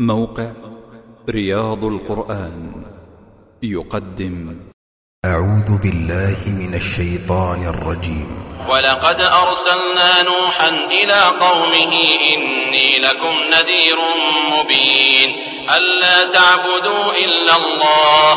موقع رياض القرآن يقدم. أعوذ بالله من الشيطان الرجيم. ولقد أرسلنا نوحا إلى قومه إني لكم نذير مبين. ألا تعبدوا إلا الله.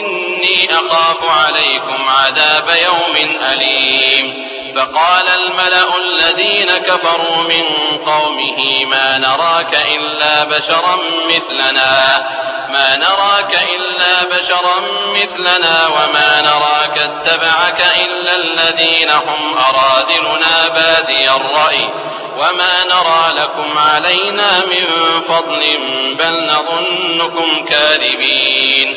إني أخاف عليكم عذاب يوم أليم. فقال الملأ الذين كفروا من قومه ما نراك إلا بشرا مثلنا ما نراك إلا بشرا مثلنا وما نراك اتبعك إلا الذين هم أرادلنا بادي الرأي وما نرى لكم علينا من فضل بل نظنكم كاذبين.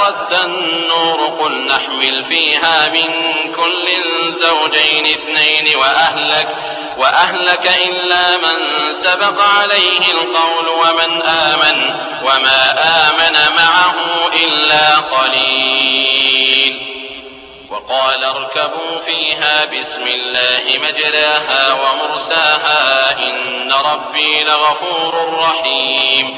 قل نحمل فيها من كل زوجين اثنين وأهلك وأهلك إلا من سبق عليه القول ومن آمن وما آمن معه إلا قليل. وقال اركبوا فيها بسم الله مجراها ومرساها إن ربي لغفور رحيم.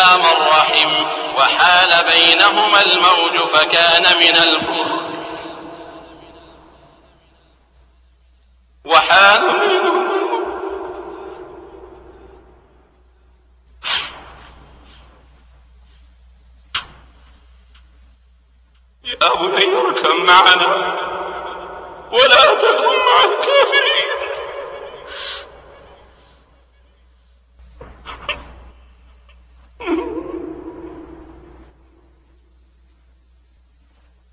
من رحم وحال بينهما الموج فكان من البر وحال يا بني اركب معنا. ولا تكن مع الكافرين.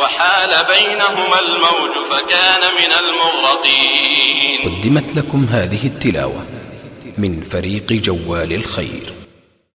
وحال بينهما الموج فكان من المغرقين. قدمت لكم هذه التلاوة من فريق جوال الخير.